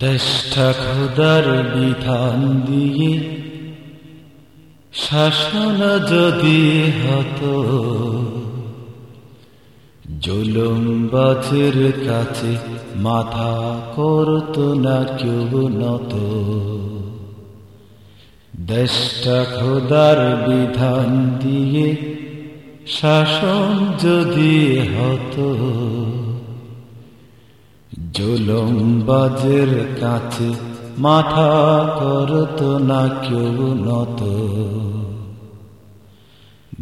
দেশটা খোদার বিধান দিয়ে, শাসন যদি হতো জুলুমবাজের কাছে মাথা করত না কেউ নত। দেশটা খোদার বিধান দিয়ে, শাসন যদি হতো জুলুমবাজের কাছে মাথা করত না কেউ নত।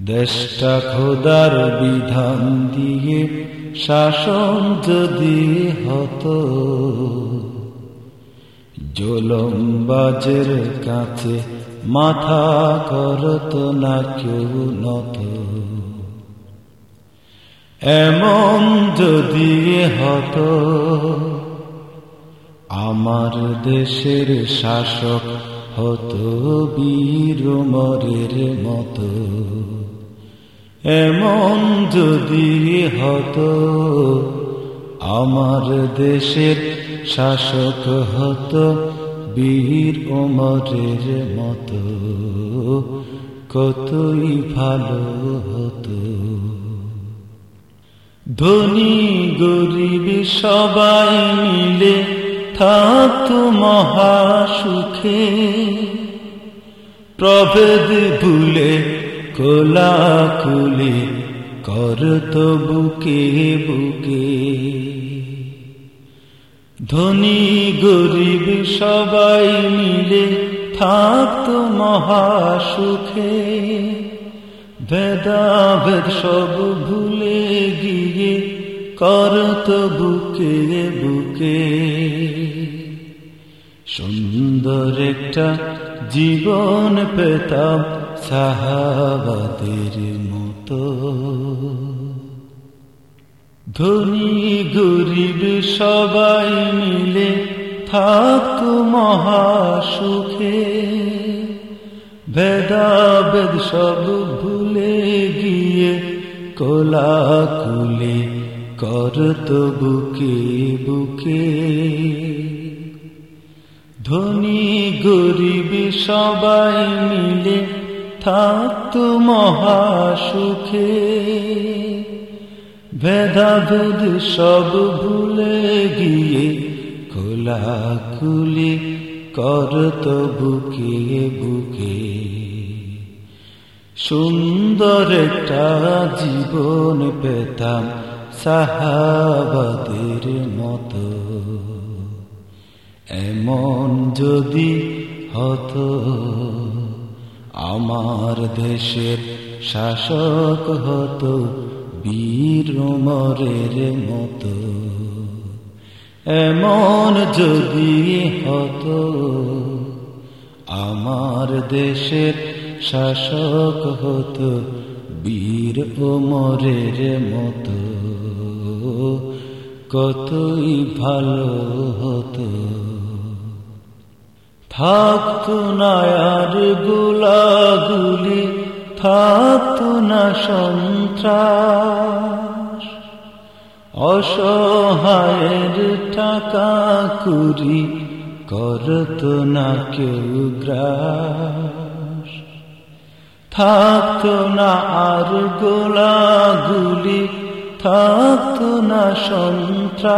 দেশটা খোদার বিধান দিয়ে শাসন যদি হতো। জুলুমবাজের কাছে মাথা করত না কেউ নত। এমন যদি হতো, আমার দেশের শাসক হতো বীর মরের মতো। এমন যদি হতো, আমার দেশের শাসক হতো বীর ওমরের মতো। কতই ভালো হতো। ধনী গরিব সবাই মিলে থাকত মহাসুখে। প্রভেদ ভুলে, কোলাকুলি করত বুকে বুকে। ধনী গরিব সবাই মিলে থাকত মহাসুখে। ভেদাভেদ সব ভুলে গিয়ে করত বুকে বুকে। সুন্দর একটা জীবন পেতাম সাহাবাদের মতো। ধনী গরিব সবাই মিলে থাকত মহাসুখে ভেদাভেদ সব ভুলে গিয়ে কোলাকুলে করত বুকে বুকে। ধনী গরিব সবাই মিলে থাকত মহাসুখে ভেদাভেদ সব ভুলে গিয়ে কোলাকুলি করত বুকে বুকে। সুন্দর একটা জীবন পেতাম সাহাবাদের মতো। এমন যদি হতো, আমার দেশের শাসক হতো বীর মরের মতো। এমন যদি হতো, আমার দেশের শাসক হতো, বীর ওমরের মতো। কতই ভালো হতো। থাকতো না আর গোলাগুলি, থাকতো না সন্ত্রাস। অসহায়ের টাকা কুরি করত না কেউ গ্রাস। থাকতো না আর গোলাগুলি, থাকতো না সন্ত্রাস।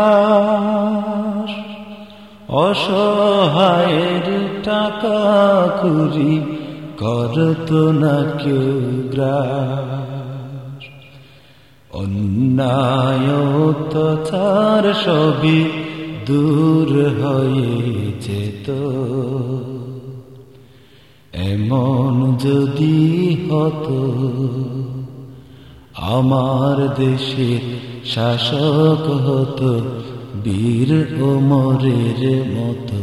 অসহায়ের টাকা কুরি করত না কেউ গ্রাস। অন্যায় সবই দূর হয়ে যেত। এমন যদি হতো, আমার দেশের শাসক হতো বীর ওমরের মতো।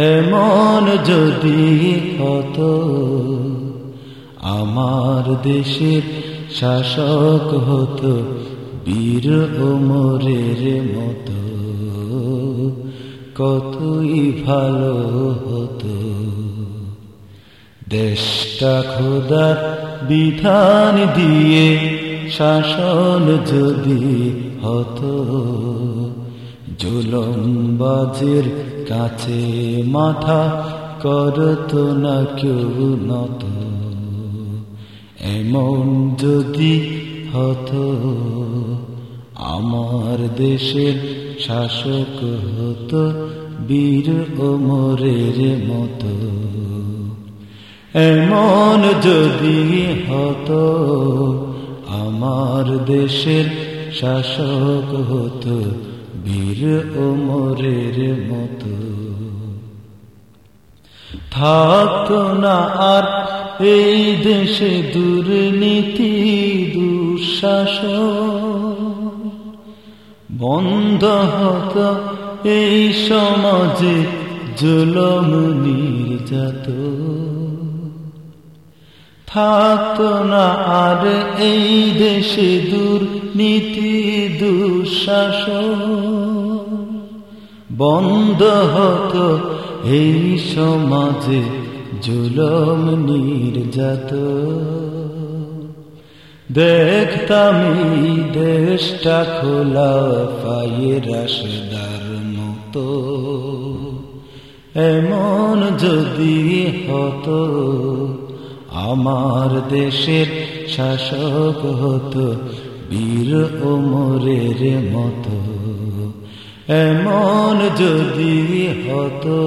এমন যদি হতো, আমার দেশের শাসক হতো, বীর ওমরের মতো। কতই ভালো হতো। দেশটা খোদার বিধান দিয়ে শাসন যদি হতো, জুলমবাজের কাছে মাথা করত না কেউ নত। এমন যদি হতো, আমার দেশের শাসক হতো বীর ওমরের মতো। এমন যদি হতো, আমার দেশের শাসক হতো বীর ওমরের মতো। থাকতো না আর এই দেশে দুর্নীতি, দুঃশাসন। বন্ধ হতো এই সমাজে জুলম নির্যাত থাকতো না আর এই দেশে দুর্নীতি, দুঃশাসন। বন্ধ হতো এই সমাজে জুলম নির্যাত। দেখতাম দেশটা খোলা পায়ে রাসদার মতো। এমন যদি হতো, আমার দেশের শাসক হতো বীর ওমরের মতো। এমন যদি হতো,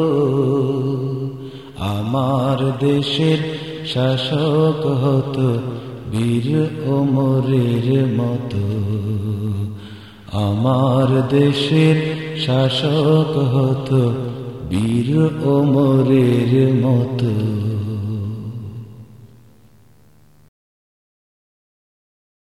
আমার দেশের শাসক হতো বীর ওমরের মতো। আমার দেশের শাসক হতো বীর ওমরের মতো।